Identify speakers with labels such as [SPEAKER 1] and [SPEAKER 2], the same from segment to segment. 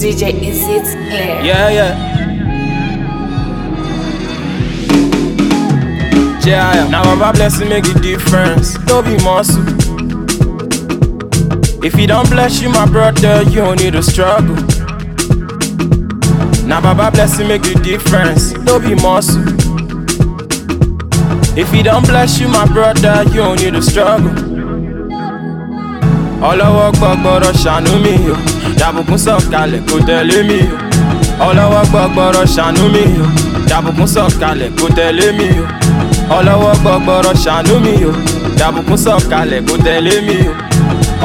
[SPEAKER 1] DJ Is It Clear?
[SPEAKER 2] Yeah, yeah. Yeah. Now Baba blessing make a difference. Don't be muscle. If he don't bless you, my brother, you don't need to struggle. Now Baba blessing make a difference. Don't be muscle. If he don't bless you, my brother, you don't need to struggle. ọlọ́wọ́ gbọ́gbọ́rọ̀ ṣàánú mi o dàbùkún sọ̀kalẹ̀ kò tẹ̀lé mi o. Ọlọ́wọ́ gbọ́gbọ́rọ̀ ṣàánú mi o. Dàbùkún sọ̀kalẹ̀ kò tẹ̀lé mi o. Ọlọ́wọ́ gbọ́gbọ́rọ̀ ṣàánú mi o. Dàbùkún sọ̀kalẹ̀ kò tẹ̀lé mi o.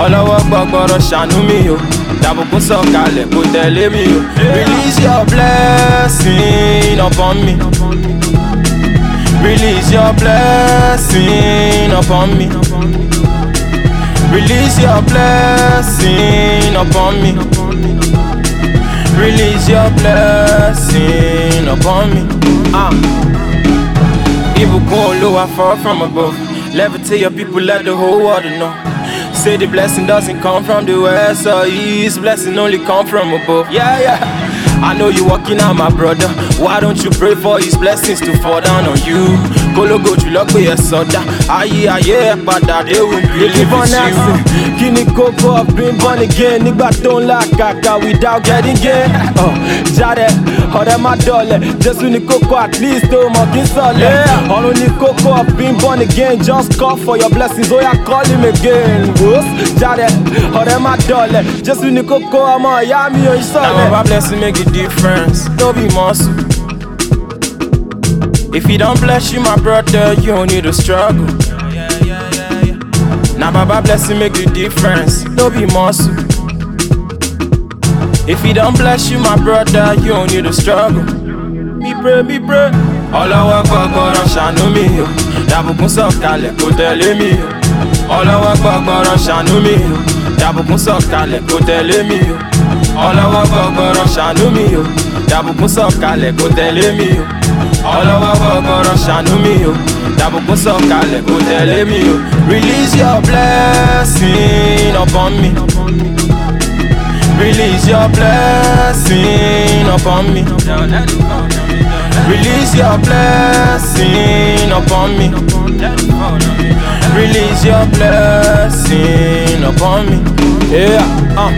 [SPEAKER 2] Ọlọ́wọ́ gbọ́gbọ́rọ̀ ṣàánú mi o. Dàbùkún sọ̀kalẹ̀ kò tẹ̀lé mi o. Release your blessing upon me. Release your blessing upon me. Release your blessing upon me. Release your blessing upon me. Ah. Ìbùkún Olúwa fall from above. Levitate your people, let the whole world know. Say the blessing doesn't come from the west or east. Blessing only come from above. Yeah, yeah. I know you walking out, my brother. Why don't you pray for his blessings to fall down on you? Kólógò jùlọ pé ẹ sọdá. Ayé ayé ẹ padà dé wò bí live with you. Kí ni kókó of being born again nígbà tó ń là kàkà without getting gain? Oh, Jáde ọ̀rẹ́ má dọ̀lẹ̀, Jésù ní kókó at least ó mọ̀ kí n sọ̀lẹ̀. Ọ̀run ní kókó of being born again, just call for your blessings, oh, ó yá call him again. Jáde ọ̀rẹ́ má dọ̀lẹ̀, Jésù ní kókó ọmọ ìyá mi ò ń sọ̀lẹ̀. Now Baba blessing make a difference, no be muscle. If he don't bless you, my brother, you don't need to struggle. Now Baba blessing make the difference, no be muscle. If he don't bless you, my brother, you don't need to struggle. Me pray, me pray. Ọlọ́wọ́ gbọ́gbọ́rọ̀ ṣàánú mi o, dàbùkún sọ̀kalẹ̀ kò tẹ̀lé mi o. Ọlọ́wọ́ gbọ́gbọ́rọ̀ ṣàánú mi o, dàbùkún sọ̀kalẹ̀ kò tẹ̀lé mi o. Ọlọ́wọ́ gbọ́gbọ́rọ̀ ṣàánú mi o, dàbùkún sọ̀kalẹ̀ kò tẹ̀lé mi o. Ọlọ́wọ́ gbọ́gbọ́rọ̀ ṣàánú mi o, dàbùkún sọ̀kalẹ̀ kò tẹ̀lé mi o. Release your blessing upon me. Release your blessing upon me. Release your blessing upon me. Release your blessing upon me. Yeah, uh,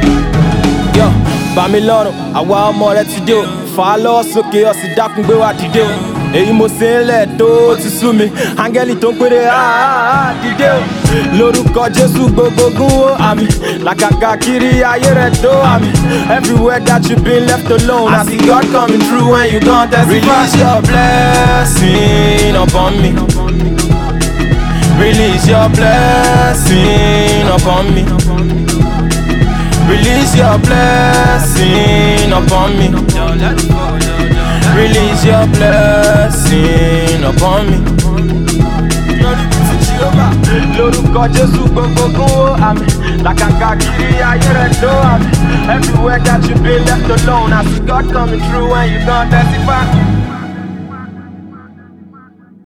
[SPEAKER 2] bá mi àwa ọmọ rẹ ti dé o. Sókè ọ̀sìn dákun gbé wá dìde o. Èyí mo ṣe ń lẹ̀ tó ti sú mi. Áńgẹ́lì tó ń péré áá dìde o. Lórúkọ Jésù gbogbo gún ó àmì. Làkàkà kiri ayé rẹ̀ tó àmì. Everywhere that you been left alone. I see God coming through when you gon' testify. Release your blessing upon me. Release your blessing upon me. Release your blessing upon me. Release your blessing upon me. Lórúkọ Jésù gbogbo gún ó àmì. Làkàkà kiri ayé rẹ̀ tó àmì. Everywhere that you been left alone. I see God coming through when you gon' testify.